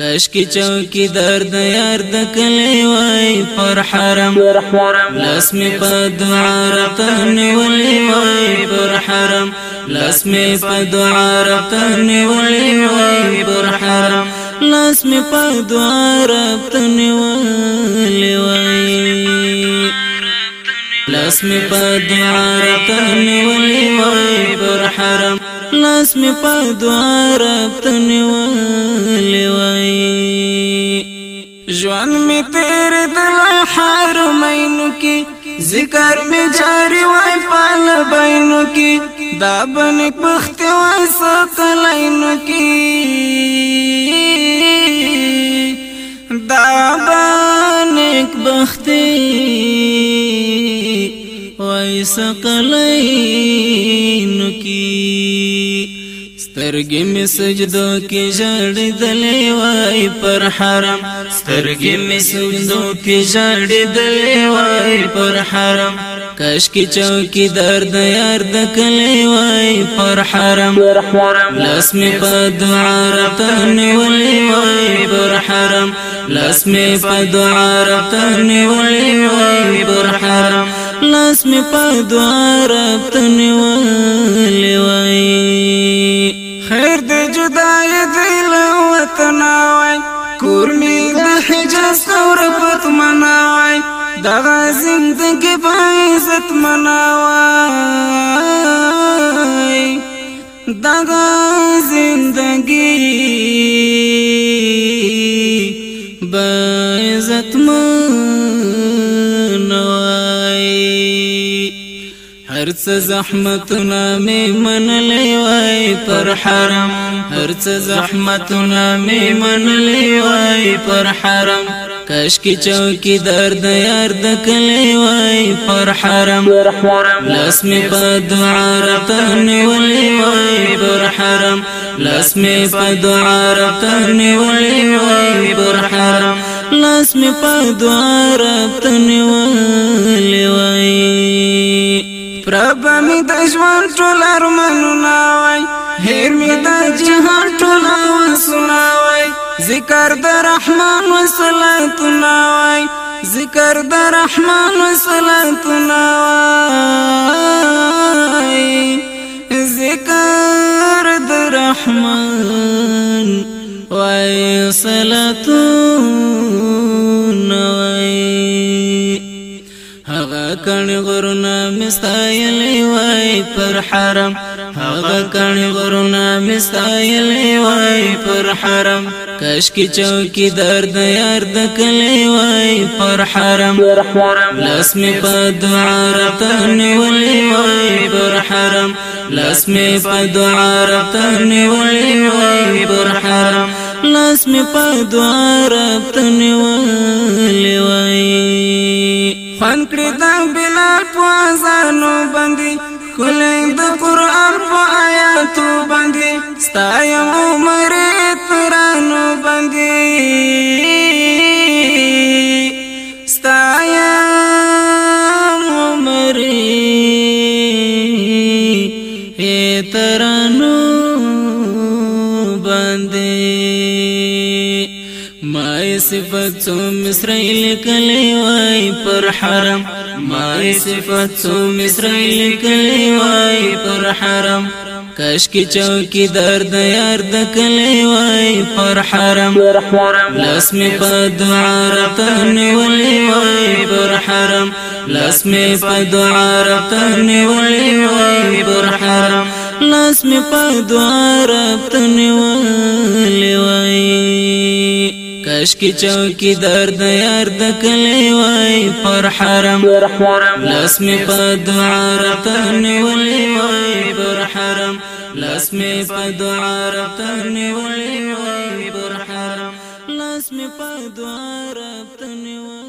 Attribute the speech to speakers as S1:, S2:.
S1: کشکی چوکی درد یار د کلی وای پر حرم لاس می په دعا رتن ولی وای پر حرم لاس می په دعا رتن ولی وای پر حرم لاس می په دعا رتن ولی وای لاس می په دعا رتن ولی وای پر حرم لاس می په دعا رب تنوالی وای ژوند می تیر دل حرمینو کې ذکر می جاری وای پال بینو کې دا بنک بخت وسط لینو کې دا بنک بختی وای سقلینو کې سترګې می سجدو کې ژړېدلې وای پر حرم سترګې می سجدو کې ژړېدلې وای پر حرم کاش کې چوکي درد یار د کلې وای پر حرم لاس می په دعا رتن ولې وای پر حرم لاس می په دعا رتن ولې وای پر حرم لاس می په دعا رتن ولې وای خیر د جدای دل وطن وای کور می د حجاز غربت مناوای دغه زندګي په عزت مناوای دغه زندګي هر څه زحمتونه مې منلې وای پر حرم هر څه زحمتونه مې منلې وای پر حرم کاش کی چوکی درد یار د کلی وای پر حرم لاس می په دعا رتن ولی وای پر حرم لاس می په دعا رتن ولی وای پر حرم لاس می په دعا رتن ولی وای رب می د ژوند ټول ارمانونه وای هیر می د جهان ټول وسونه وای ذکر د رحمان وصلاتونه وای ذکر د رحمان وصلاتونه وای ذکر د رحمان وای صلاتونه کڼ غرونه مستایل وای پر حرم هغه کڼ غرونه مستایل وای پر حرم کاش کی چوکی درد یار د کلی وای پر حرم لاس می په دعا رتن ولی وای پر حرم لاس می په دعا رتن ولی وای پر حرم لاس می په دعا رتن ولی وای فن کړی دا بلال په ازانو باندې خلې د قران په آیاتو باندې ستایم عمر صفت مصری کلی وای پر حرم ما صفت مصری کلی وای پر حرم کاش کی چوکی درد یار د کلی وای پر حرم لاس می په دعا رتن ولی وای پر حرم لاس می په دعا رتن ولی وای پر حرم لاس می په دعا رتن ولی وای کاش کی چوکی درد یار د کلی وای پر حرم لاس می په دعا رتن ولی وای پر حرم لاس می په دعا رتن ولی وای پر حرم لاس می په دعا رتن ولی